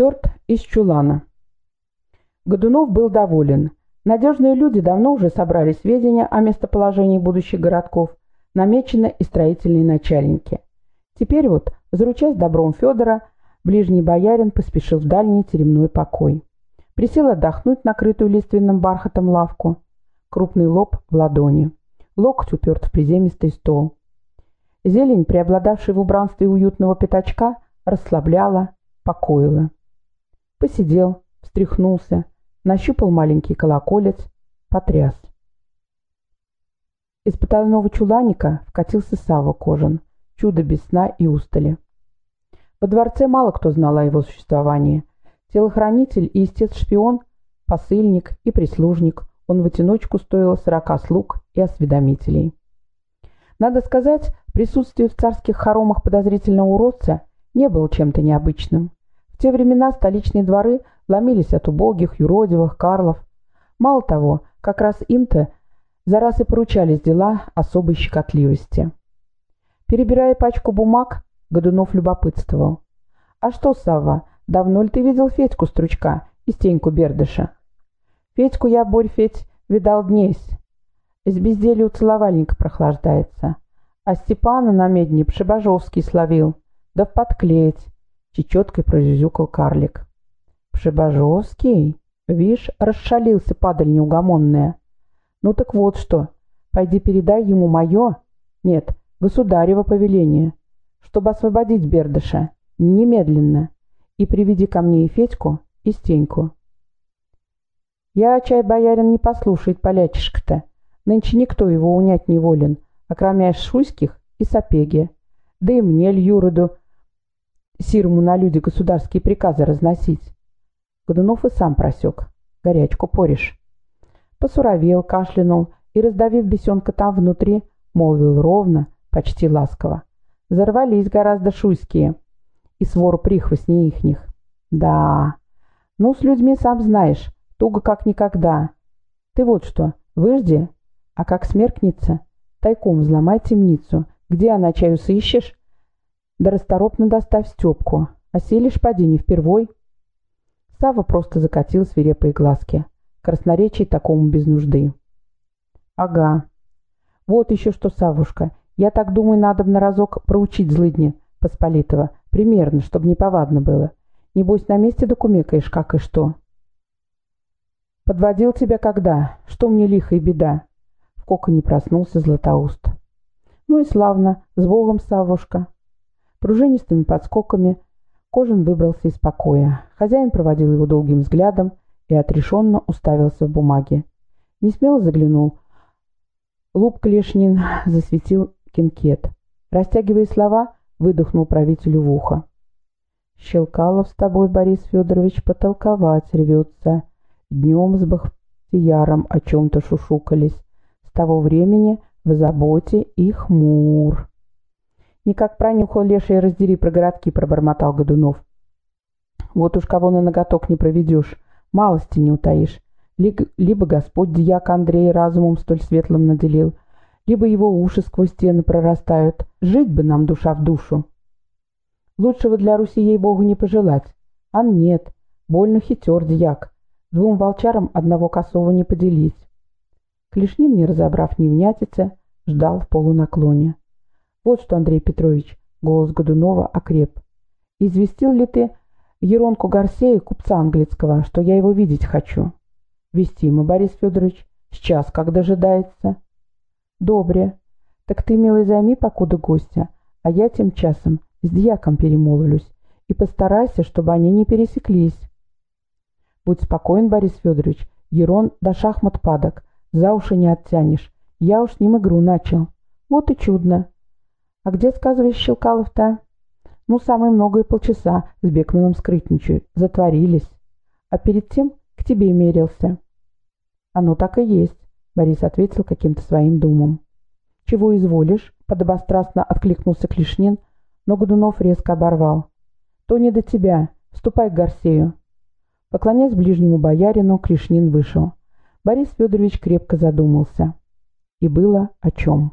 Черт из чулана. Годунов был доволен. Надежные люди давно уже собрали сведения о местоположении будущих городков, намечены и строительные начальники. Теперь вот, заручаясь добром Федора, ближний боярин поспешил в дальний теремной покой. Присел отдохнуть накрытую лиственным бархатом лавку. Крупный лоб в ладони. Локоть уперт в приземистый стол. Зелень, преобладавшая в убранстве уютного пятачка, расслабляла, покоила. Посидел, встряхнулся, нащупал маленький колоколец, потряс. Из потайного чуланика вкатился Сава Кожан, чудо без сна и устали. Во дворце мало кто знал о его существовании. Телохранитель и истец-шпион, посыльник и прислужник, он в одиночку стоил сорока слуг и осведомителей. Надо сказать, присутствие в царских хоромах подозрительного уродца не было чем-то необычным. В те времена столичные дворы ломились от убогих, юродивых, карлов. Мало того, как раз им-то за раз и поручались дела особой щекотливости. Перебирая пачку бумаг, Годунов любопытствовал. «А что, Савва, давно ли ты видел Федьку Стручка и Стеньку Бердыша?» «Федьку я, Борь, Федь, видал днесь. С безделью целовальника прохлаждается. А Степана на медне Пшебажовский словил. Да в подклеить!» Чечеткой прозюзюкал карлик. «Пшебажовский? Вишь, расшалился, падаль неугомонная. Ну так вот что, пойди передай ему мое, нет, государево повеление, чтобы освободить Бердыша, немедленно, и приведи ко мне и Федьку, и Стеньку. Я, чай, боярин, не послушает полячишка-то. Нынче никто его унять не волен, окромя шуйских и сапеги. Да и мне, Льюроду, Сирому на люди государские приказы разносить. Годунов и сам просек. Горячку поришь. Посуровел, кашлянул и, раздавив бесенка там внутри, молвил ровно, почти ласково. Зарвались гораздо шуйские. И свор прихвостней ихних. Да, ну с людьми сам знаешь, туго как никогда. Ты вот что, выжди, а как смеркнется, тайком взломай темницу. Где она чаю сыщешь? Да расторопно доставь Степку. Оселишь, поди, не впервой. Сава просто закатил свирепые глазки. Красноречий такому без нужды. Ага. Вот еще что, Савушка. Я так думаю, надо на разок проучить злыдни Посполитого. Примерно, чтобы не повадно было. Небось, на месте докумекаешь, как и что. Подводил тебя когда? Что мне лихо и беда? В коконе проснулся Златоуст. Ну и славно. С Богом, Савушка. Пружинистыми подскоками Кожин выбрался из покоя. Хозяин проводил его долгим взглядом, и отрешенно уставился в бумаге. Не смело заглянул. Луп Клешнин засветил кинкет. Растягивая слова, выдохнул правителю в ухо. «Щелкалов с тобой, Борис Федорович, потолковать рвется. Днем с Бахтияром о чем-то шушукались. С того времени в заботе и хмур». «Никак пронюхал леший, раздери про городки», — пробормотал Годунов. «Вот уж кого на ноготок не проведешь малости не утаишь. Либо Господь дьяк Андрей разумом столь светлым наделил, либо его уши сквозь стены прорастают. Жить бы нам душа в душу. Лучшего для Руси ей-богу не пожелать. А нет, больно хитер дьяк. Двум волчарам одного косого не поделить. Клешнин, не разобрав ни внятица, ждал в полунаклоне. «Вот что, Андрей Петрович», — голос Годунова окреп. «Известил ли ты Еронку Гарсея, купца английского, что я его видеть хочу. Вестимо, Борис Федорович, сейчас как дожидается. Добре. Так ты, милый, займи покуда гостя, а я тем часом с дьяком перемолвлюсь и постарайся, чтобы они не пересеклись. Будь спокоен, Борис Федорович, Ерон до шахмат падок, за уши не оттянешь. Я уж с ним игру начал. Вот и чудно. А где, сказываешь, Щелкалов-то? Ну, самое многое полчаса с Бекманом скрытничают, затворились. А перед тем к тебе мерился. Оно так и есть, Борис ответил каким-то своим думом. Чего изволишь? Подобострастно откликнулся Клишнин, но Годунов резко оборвал. То не до тебя. Ступай к Гарсею. Поклоняясь ближнему боярину, Клишнин вышел. Борис Федорович крепко задумался. И было о чем.